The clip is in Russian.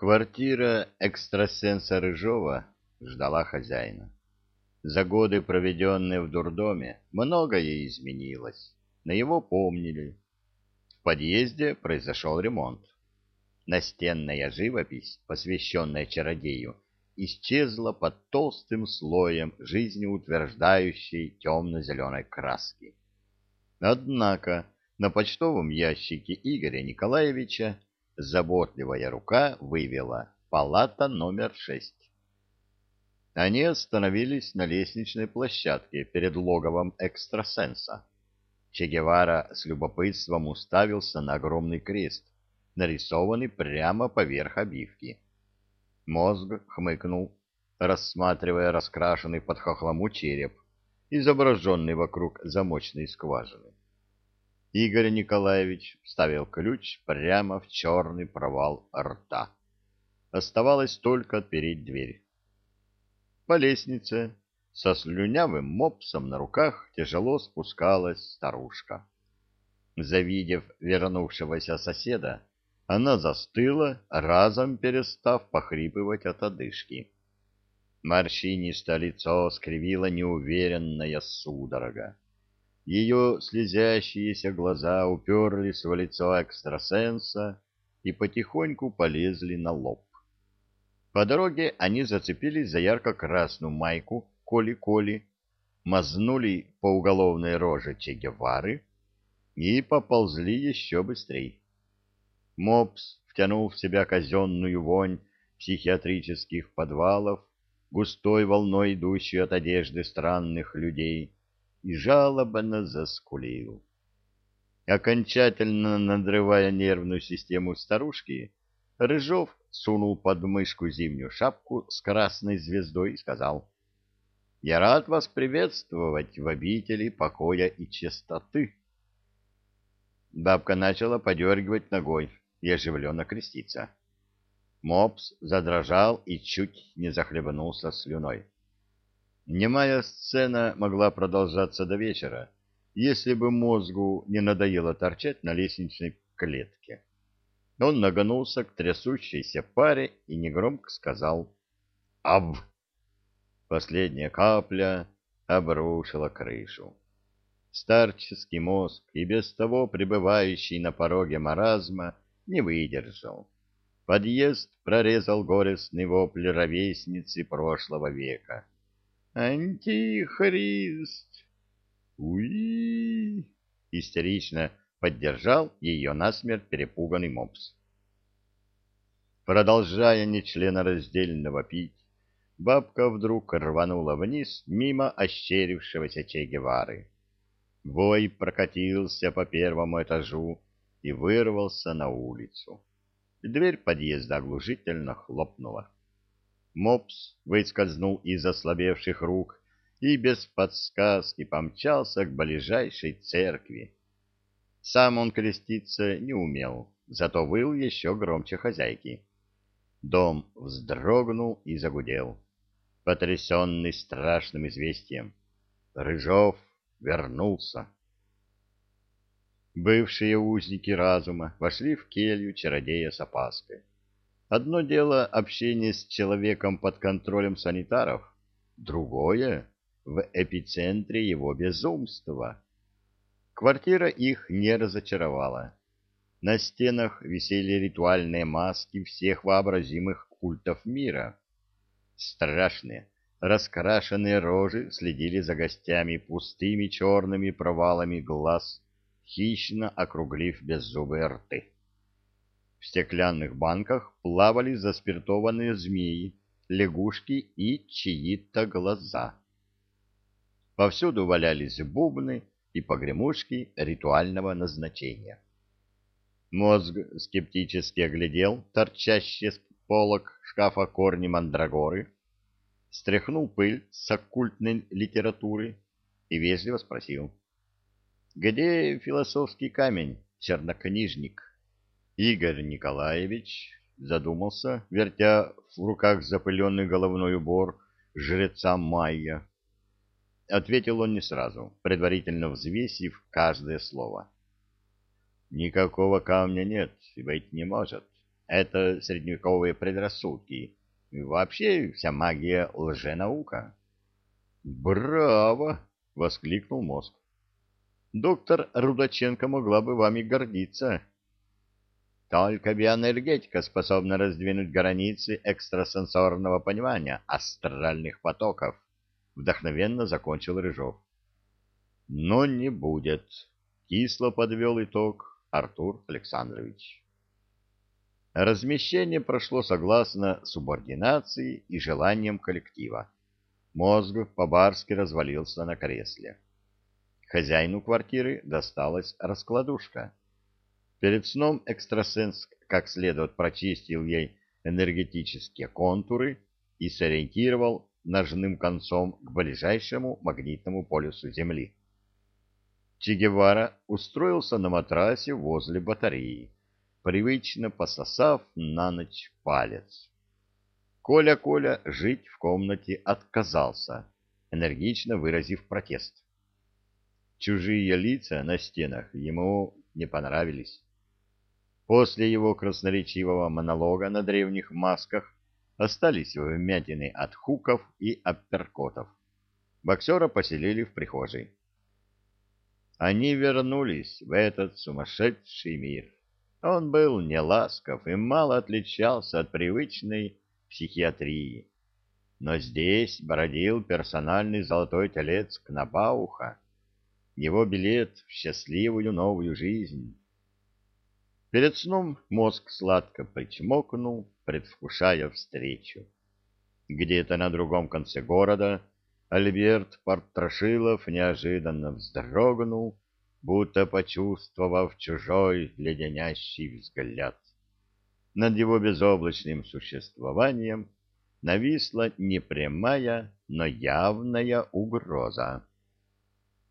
Квартира экстрасенса Рыжова ждала хозяина. За годы, проведенные в дурдоме, многое изменилось, но его помнили. В подъезде произошел ремонт. Настенная живопись, посвященная чародею, исчезла под толстым слоем жизнеутверждающей темно-зеленой краски. Однако на почтовом ящике Игоря Николаевича заботливая рука вывела «Палата номер шесть». Они остановились на лестничной площадке перед логовом экстрасенса. Че Гевара с любопытством уставился на огромный крест, нарисованный прямо поверх обивки. Мозг хмыкнул, рассматривая раскрашенный под хохлому череп, изображенный вокруг замочной скважины. Игорь Николаевич вставил ключ прямо в черный провал рта. Оставалось только отпереть дверь. По лестнице со слюнявым мопсом на руках тяжело спускалась старушка. Завидев вернувшегося соседа, она застыла, разом перестав похрипывать от одышки. Морщинистое лицо скривила неуверенная судорога. Ее слезящиеся глаза уперлись в лицо экстрасенса и потихоньку полезли на лоб. По дороге они зацепились за ярко-красную майку Коли-Коли, мазнули по уголовной роже Че Гевары и поползли еще быстрее. Мопс, втянув в себя казенную вонь психиатрических подвалов, густой волной идущую от одежды странных людей, и жалобно заскулил. Окончательно надрывая нервную систему старушки, Рыжов сунул под мышку зимнюю шапку с красной звездой и сказал, «Я рад вас приветствовать в обители покоя и чистоты». Бабка начала подергивать ногой и оживленно креститься. Мопс задрожал и чуть не захлебнулся слюной. Немая сцена могла продолжаться до вечера, если бы мозгу не надоело торчать на лестничной клетке. Он нагнулся к трясущейся паре и негромко сказал «Ав!». Последняя капля обрушила крышу. Старческий мозг, и без того пребывающий на пороге маразма, не выдержал. Подъезд прорезал горестный вопль ровесницы прошлого века. Антихрист! Уи! Истерично поддержал ее насмерть перепуганный мопс. Продолжая нечленораздельно пить, бабка вдруг рванула вниз мимо ощерившегося Че Гевары. Вой прокатился по первому этажу и вырвался на улицу. Дверь подъезда оглушительно хлопнула. Мопс выскользнул из ослабевших рук и без подсказки помчался к ближайшей церкви. Сам он креститься не умел, зато выл еще громче хозяйки. Дом вздрогнул и загудел, потрясенный страшным известием. Рыжов вернулся. Бывшие узники разума вошли в келью чародея с опаской. Одно дело общение с человеком под контролем санитаров, другое — в эпицентре его безумства. Квартира их не разочаровала. На стенах висели ритуальные маски всех вообразимых культов мира. Страшные, раскрашенные рожи следили за гостями пустыми черными провалами глаз, хищно округлив беззубые рты. В стеклянных банках плавали заспиртованные змеи, лягушки и чьи-то глаза. Повсюду валялись бубны и погремушки ритуального назначения. Мозг скептически оглядел торчащие с полок шкафа корни мандрагоры, стряхнул пыль с оккультной литературы и вежливо спросил. «Где философский камень, чернокнижник?» Игорь Николаевич задумался, вертя в руках запыленный головной убор жреца Майя. Ответил он не сразу, предварительно взвесив каждое слово. «Никакого камня нет и быть не может. это средневековые предрассудки. И вообще вся магия — лженаука. «Браво!» — воскликнул мозг. «Доктор Рудаченко могла бы вами гордиться». Только биоэнергетика способна раздвинуть границы экстрасенсорного понимания астральных потоков, вдохновенно закончил Рыжов. Но не будет, кисло подвел итог Артур Александрович. Размещение прошло согласно субординации и желаниям коллектива. Мозг по-барски развалился на кресле. Хозяину квартиры досталась раскладушка. Перед сном экстрасенс как следует прочистил ей энергетические контуры и сориентировал ножным концом к ближайшему магнитному полюсу Земли. Че Гевара устроился на матрасе возле батареи, привычно пососав на ночь палец. Коля-Коля жить в комнате отказался, энергично выразив протест. Чужие лица на стенах ему не понравились. После его красноречивого монолога на древних масках остались вмятины от хуков и апперкотов. Боксера поселили в прихожей. Они вернулись в этот сумасшедший мир. Он был неласков и мало отличался от привычной психиатрии. Но здесь бродил персональный золотой телец Кнабауха, его билет в счастливую новую жизнь. Перед сном мозг сладко причмокнул, предвкушая встречу. Где-то на другом конце города Альберт Портрошилов неожиданно вздрогнул, будто почувствовав чужой леденящий взгляд. Над его безоблачным существованием нависла непрямая, но явная угроза.